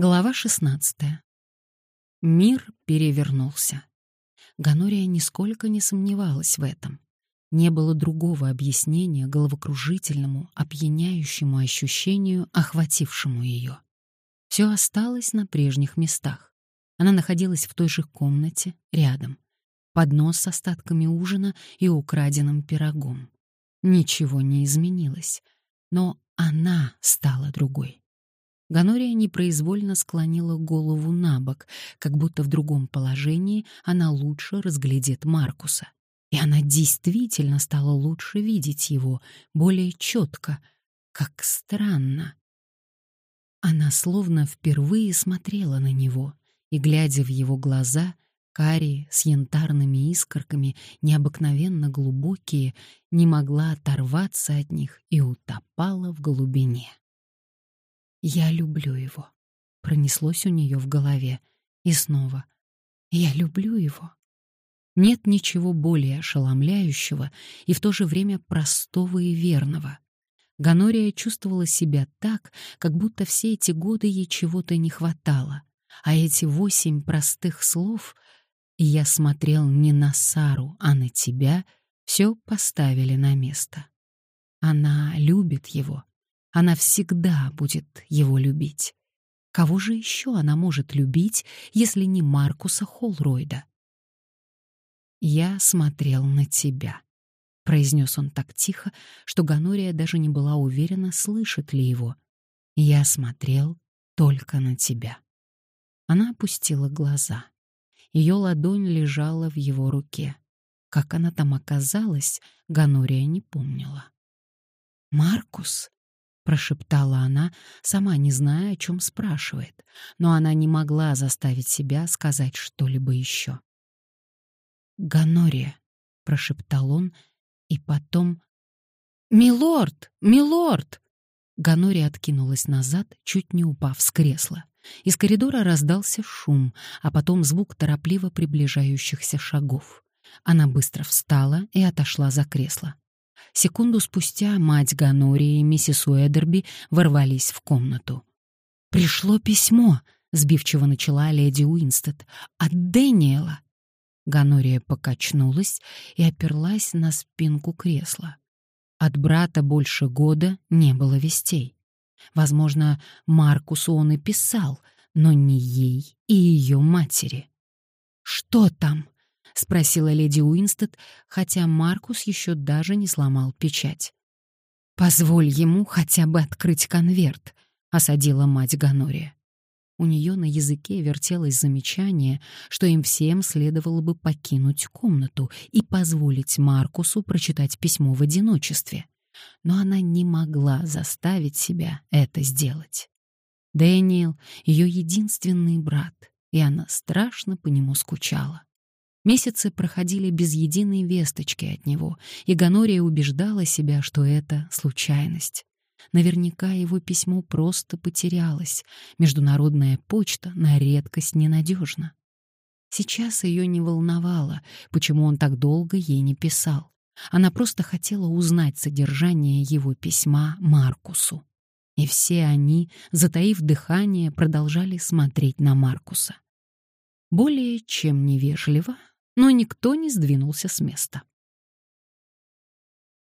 Глава 16. Мир перевернулся. Ганория нисколько не сомневалась в этом. Не было другого объяснения головокружительному, опьяняющему ощущению, охватившему ее. Все осталось на прежних местах. Она находилась в той же комнате, рядом. Поднос с остатками ужина и украденным пирогом. Ничего не изменилось, но она стала другой. Ганория непроизвольно склонила голову на бок, как будто в другом положении она лучше разглядит Маркуса. И она действительно стала лучше видеть его, более четко. Как странно. Она словно впервые смотрела на него, и, глядя в его глаза, карие с янтарными искорками, необыкновенно глубокие, не могла оторваться от них и утопала в глубине. «Я люблю его», — пронеслось у нее в голове. И снова «Я люблю его». Нет ничего более ошеломляющего и в то же время простого и верного. Ганория чувствовала себя так, как будто все эти годы ей чего-то не хватало, а эти восемь простых слов «я смотрел не на Сару, а на тебя» все поставили на место. Она любит его, она всегда будет его любить. Кого же еще она может любить, если не Маркуса Холройда? «Я смотрел на тебя», — произнес он так тихо, что Ганория даже не была уверена, слышит ли его. «Я смотрел только на тебя». Она опустила глаза. Ее ладонь лежала в его руке. Как она там оказалась, Ганория не помнила. «Маркус», прошептала она, сама не зная, о чем спрашивает, но она не могла заставить себя сказать что-либо еще. «Ганория», — прошептал он, и потом... «Милорд! Милорд!» Ганория откинулась назад, чуть не упав с кресла. Из коридора раздался шум, а потом звук торопливо приближающихся шагов. Она быстро встала и отошла за кресло. Секунду спустя мать Ганории и миссис Уэдерби ворвались в комнату. «Пришло письмо», — сбивчиво начала леди Уинстед, — «от Дэниела». Ганория покачнулась и оперлась на спинку кресла. От брата больше года не было вестей. Возможно, Маркусу он и писал, но не ей и ее матери. «Что там?» — спросила леди Уинстед, хотя Маркус еще даже не сломал печать. «Позволь ему хотя бы открыть конверт», — осадила мать Ганория. У нее на языке вертелось замечание, что им всем следовало бы покинуть комнату и позволить Маркусу прочитать письмо в одиночестве. Но она не могла заставить себя это сделать. Дэниел — ее единственный брат, и она страшно по нему скучала. Месяцы проходили без единой весточки от него, и Ганория убеждала себя, что это случайность. Наверняка его письмо просто потерялось. Международная почта на редкость ненадежна. Сейчас ее не волновало, почему он так долго ей не писал. Она просто хотела узнать содержание его письма Маркусу. И все они, затаив дыхание, продолжали смотреть на Маркуса. Более чем невежливо, но никто не сдвинулся с места.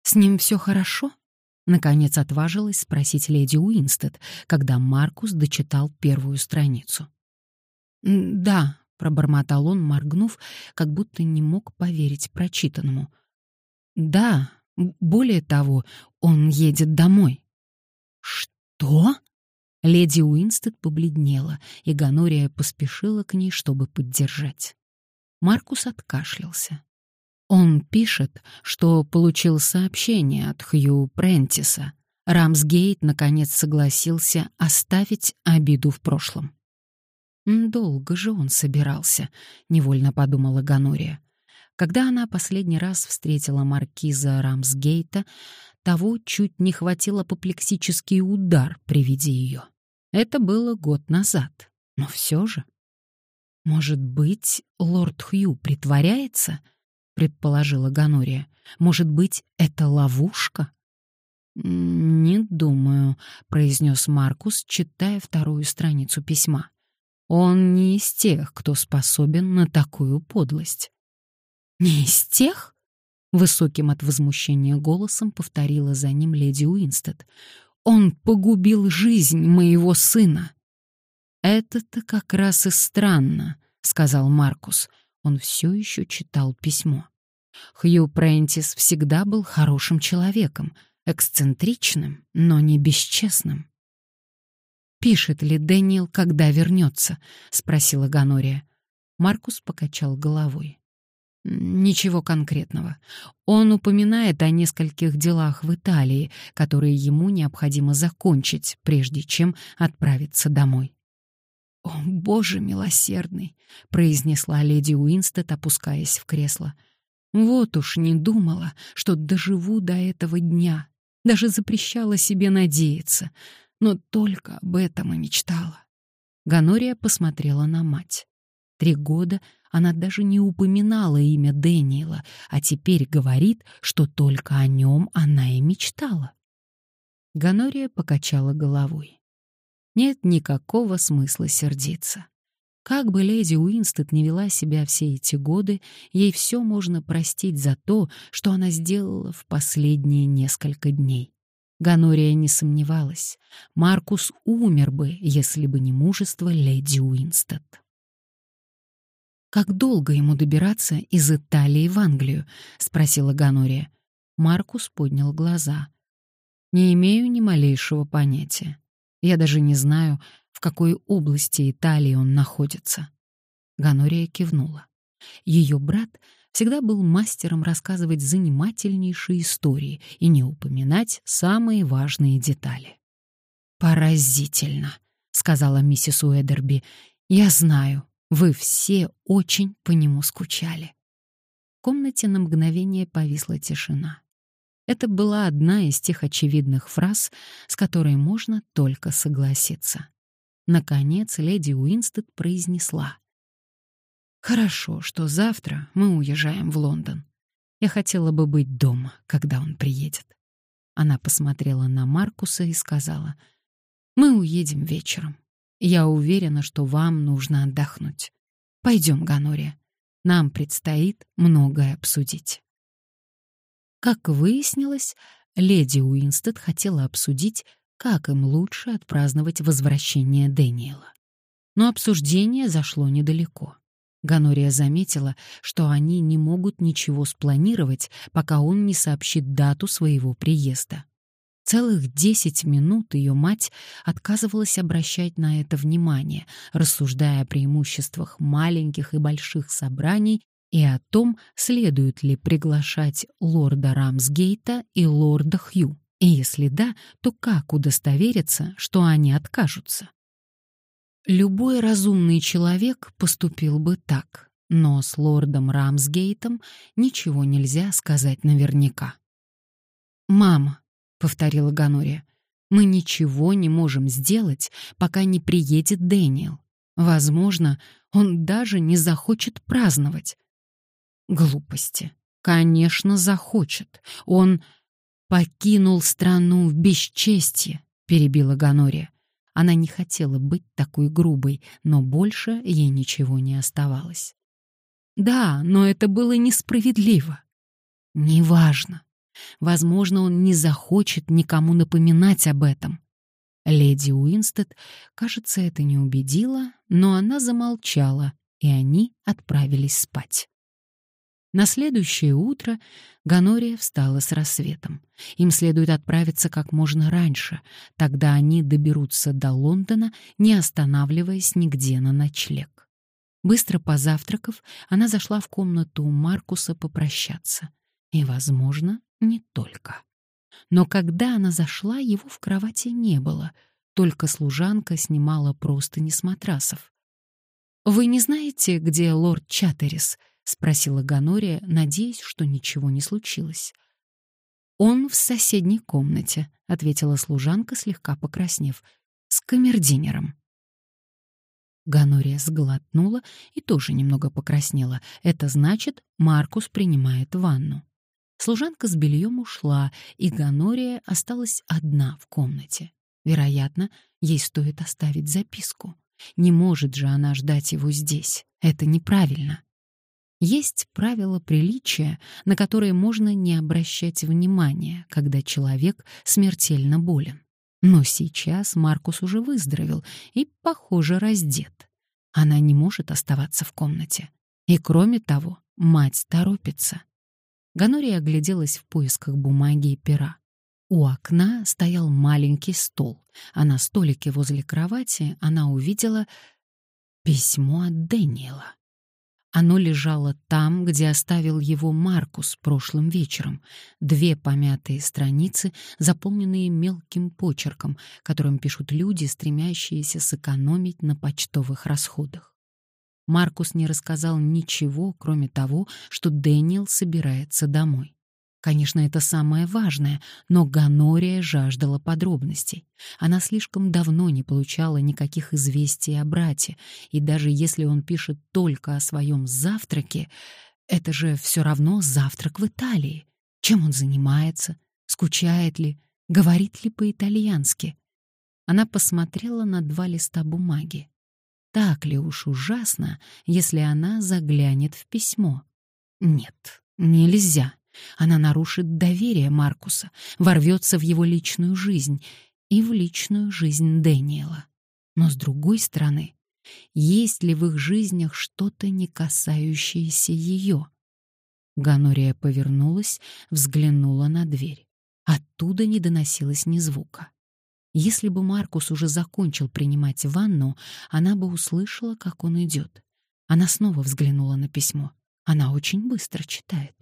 «С ним все хорошо?» — наконец отважилась спросить леди Уинстед, когда Маркус дочитал первую страницу. «Да», — пробормотал он, моргнув, как будто не мог поверить прочитанному. «Да, более того, он едет домой». «Что?» Леди Уинстед побледнела, и Гонория поспешила к ней, чтобы поддержать. Маркус откашлялся. Он пишет, что получил сообщение от Хью Прентиса. Рамсгейт наконец согласился оставить обиду в прошлом. «Долго же он собирался», — невольно подумала Ганория. Когда она последний раз встретила маркиза Рамсгейта, того чуть не хватил апоплексический удар при виде ее. Это было год назад, но все же... «Может быть, лорд Хью притворяется?» — предположила Ганория. «Может быть, это ловушка?» «Не думаю», — произнес Маркус, читая вторую страницу письма. «Он не из тех, кто способен на такую подлость». «Не из тех?» — высоким от возмущения голосом повторила за ним леди Уинстед. «Он погубил жизнь моего сына». «Это-то как раз и странно», — сказал Маркус. Он все еще читал письмо. Хью Прентис всегда был хорошим человеком, эксцентричным, но не бесчестным. «Пишет ли Дэниел, когда вернется?» — спросила Ганория. Маркус покачал головой. Ничего конкретного. Он упоминает о нескольких делах в Италии, которые ему необходимо закончить, прежде чем отправиться домой. «О, Боже милосердный!» — произнесла леди Уинстед, опускаясь в кресло. «Вот уж не думала, что доживу до этого дня. Даже запрещала себе надеяться, но только об этом и мечтала». Ганория посмотрела на мать. Три года она даже не упоминала имя Дэниела, а теперь говорит, что только о нем она и мечтала. Ганория покачала головой. Нет никакого смысла сердиться. Как бы леди Уинстед не вела себя все эти годы, ей все можно простить за то, что она сделала в последние несколько дней. Ганория не сомневалась. Маркус умер бы, если бы не мужество леди Уинстед. «Как долго ему добираться из Италии в Англию?» — спросила Ганория. Маркус поднял глаза. «Не имею ни малейшего понятия. Я даже не знаю, в какой области Италии он находится. Ганория кивнула. Ее брат всегда был мастером рассказывать занимательнейшие истории и не упоминать самые важные детали. «Поразительно», — сказала миссис Уэдерби. «Я знаю, вы все очень по нему скучали». В комнате на мгновение повисла тишина. Это была одна из тех очевидных фраз, с которой можно только согласиться. Наконец леди Уинстед произнесла. «Хорошо, что завтра мы уезжаем в Лондон. Я хотела бы быть дома, когда он приедет». Она посмотрела на Маркуса и сказала, «Мы уедем вечером. Я уверена, что вам нужно отдохнуть. Пойдем, Ганория. Нам предстоит многое обсудить». Как выяснилось, леди Уинстед хотела обсудить, как им лучше отпраздновать возвращение Дэниела. Но обсуждение зашло недалеко. Ганория заметила, что они не могут ничего спланировать, пока он не сообщит дату своего приезда. Целых десять минут ее мать отказывалась обращать на это внимание, рассуждая о преимуществах маленьких и больших собраний и о том, следует ли приглашать лорда Рамсгейта и лорда Хью, и если да, то как удостовериться, что они откажутся. Любой разумный человек поступил бы так, но с лордом Рамсгейтом ничего нельзя сказать наверняка. «Мама», — повторила Ганория, — «мы ничего не можем сделать, пока не приедет Дэниел. Возможно, он даже не захочет праздновать. Глупости. Конечно, захочет. Он покинул страну в бесчестье, перебила Ганория. Она не хотела быть такой грубой, но больше ей ничего не оставалось. Да, но это было несправедливо. Неважно. Возможно, он не захочет никому напоминать об этом. Леди Уинстед, кажется, это не убедило, но она замолчала, и они отправились спать. На следующее утро Ганория встала с рассветом. Им следует отправиться как можно раньше, тогда они доберутся до Лондона, не останавливаясь нигде на ночлег. Быстро позавтракав, она зашла в комнату Маркуса попрощаться. И, возможно, не только. Но когда она зашла, его в кровати не было, только служанка снимала простыни с матрасов. «Вы не знаете, где лорд Чаттерис?» — спросила Ганория, надеясь, что ничего не случилось. «Он в соседней комнате», — ответила служанка, слегка покраснев, — «с камердинером». Ганория сглотнула и тоже немного покраснела. Это значит, Маркус принимает ванну. Служанка с бельем ушла, и Ганория осталась одна в комнате. Вероятно, ей стоит оставить записку. Не может же она ждать его здесь. Это неправильно. Есть правила приличия, на которые можно не обращать внимания, когда человек смертельно болен. Но сейчас Маркус уже выздоровел и, похоже, раздет. Она не может оставаться в комнате. И кроме того, мать торопится. Ганория огляделась в поисках бумаги и пера. У окна стоял маленький стол, а на столике возле кровати она увидела письмо от Дэниела. Оно лежало там, где оставил его Маркус прошлым вечером. Две помятые страницы, заполненные мелким почерком, которым пишут люди, стремящиеся сэкономить на почтовых расходах. Маркус не рассказал ничего, кроме того, что Дэниел собирается домой. Конечно, это самое важное, но Ганория жаждала подробностей. Она слишком давно не получала никаких известий о брате, и даже если он пишет только о своем завтраке, это же все равно завтрак в Италии. Чем он занимается? Скучает ли? Говорит ли по-итальянски? Она посмотрела на два листа бумаги. Так ли уж ужасно, если она заглянет в письмо? Нет, нельзя. Она нарушит доверие Маркуса, ворвется в его личную жизнь и в личную жизнь Дэниела. Но с другой стороны, есть ли в их жизнях что-то не касающееся ее? Ганория повернулась, взглянула на дверь. Оттуда не доносилось ни звука. Если бы Маркус уже закончил принимать ванну, она бы услышала, как он идет. Она снова взглянула на письмо. Она очень быстро читает.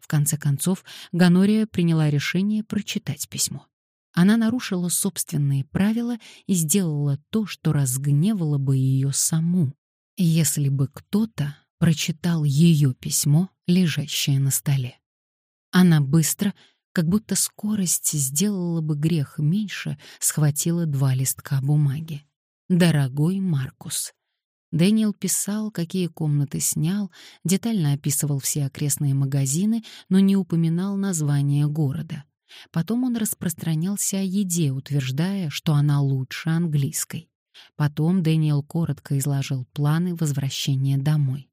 В конце концов, Ганория приняла решение прочитать письмо. Она нарушила собственные правила и сделала то, что разгневало бы ее саму, если бы кто-то прочитал ее письмо, лежащее на столе. Она быстро, как будто скорость сделала бы грех меньше, схватила два листка бумаги. «Дорогой Маркус, Дэниел писал, какие комнаты снял, детально описывал все окрестные магазины, но не упоминал название города. Потом он распространялся о еде, утверждая, что она лучше английской. Потом Дэниел коротко изложил планы возвращения домой.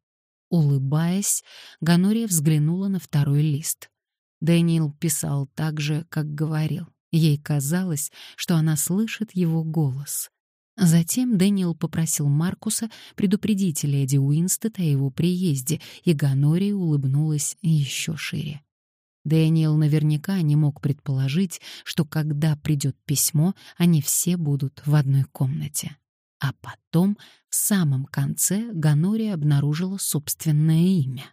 Улыбаясь, Гонория взглянула на второй лист. Дэниел писал так же, как говорил. Ей казалось, что она слышит его голос. Затем Дэниел попросил Маркуса предупредить леди Уинстед о его приезде, и Гонория улыбнулась еще шире. Дэниел наверняка не мог предположить, что когда придет письмо, они все будут в одной комнате. А потом, в самом конце, Ганория обнаружила собственное имя.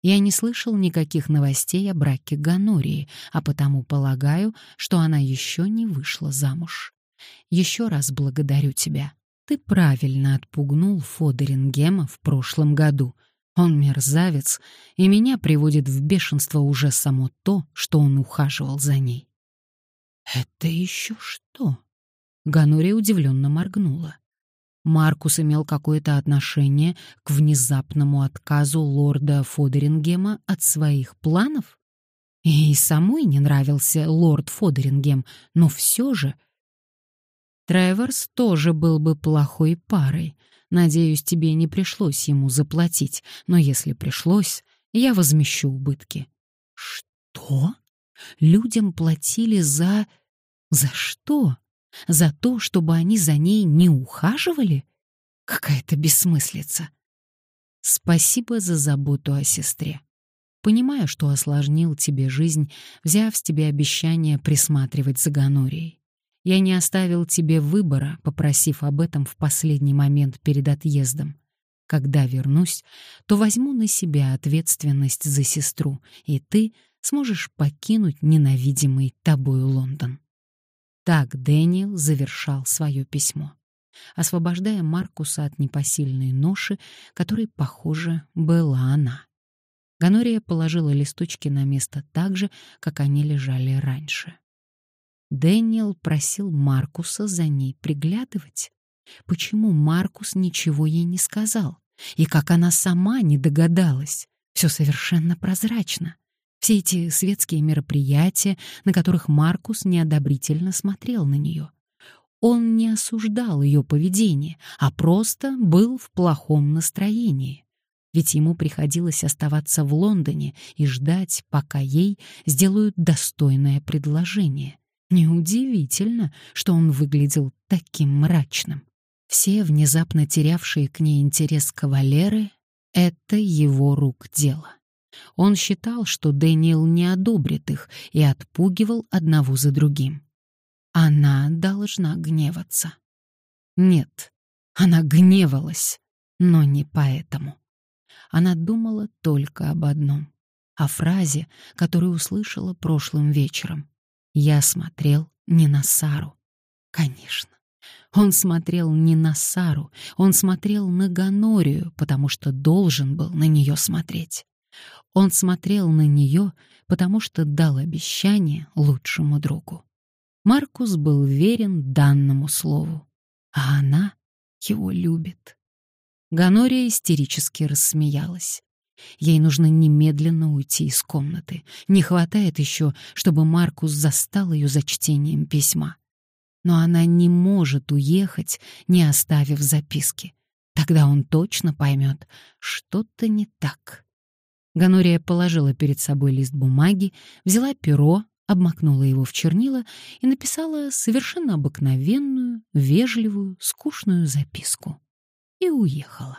Я не слышал никаких новостей о браке Ганории, а потому полагаю, что она еще не вышла замуж. Еще раз благодарю тебя. Ты правильно отпугнул Фодерингема в прошлом году. Он мерзавец, и меня приводит в бешенство уже само то, что он ухаживал за ней. Это еще что? Ганория удивленно моргнула. Маркус имел какое-то отношение к внезапному отказу лорда Фодерингема от своих планов? Ей самой не нравился лорд Фодерингем, но все же Треворс тоже был бы плохой парой. Надеюсь, тебе не пришлось ему заплатить, но если пришлось, я возмещу убытки. Что? Людям платили за... За что? За то, чтобы они за ней не ухаживали? Какая-то бессмыслица. Спасибо за заботу о сестре. Понимаю, что осложнил тебе жизнь, взяв с тебя обещание присматривать за Ганорией. Я не оставил тебе выбора, попросив об этом в последний момент перед отъездом. Когда вернусь, то возьму на себя ответственность за сестру, и ты сможешь покинуть ненавидимый тобою Лондон. Так Дэниел завершал свое письмо, освобождая Маркуса от непосильной ноши, которой, похоже, была она. Ганория положила листочки на место так же, как они лежали раньше. Дэниел просил Маркуса за ней приглядывать. Почему Маркус ничего ей не сказал? И как она сама не догадалась? Все совершенно прозрачно. Все эти светские мероприятия, на которых Маркус неодобрительно смотрел на нее. Он не осуждал ее поведение, а просто был в плохом настроении. Ведь ему приходилось оставаться в Лондоне и ждать, пока ей сделают достойное предложение. Неудивительно, что он выглядел таким мрачным. Все внезапно терявшие к ней интерес кавалеры — это его рук дело. Он считал, что Дэниел не одобрит их и отпугивал одного за другим. Она должна гневаться. Нет, она гневалась, но не поэтому. Она думала только об одном — о фразе, которую услышала прошлым вечером. «Я смотрел не на Сару». Конечно. Он смотрел не на Сару, он смотрел на Ганорию, потому что должен был на нее смотреть. Он смотрел на нее, потому что дал обещание лучшему другу. Маркус был верен данному слову, а она его любит. Ганория истерически рассмеялась. Ей нужно немедленно уйти из комнаты. Не хватает еще, чтобы Маркус застал ее за чтением письма. Но она не может уехать, не оставив записки. Тогда он точно поймет, что-то не так. Ганория положила перед собой лист бумаги, взяла перо, обмакнула его в чернила и написала совершенно обыкновенную, вежливую, скучную записку. И уехала.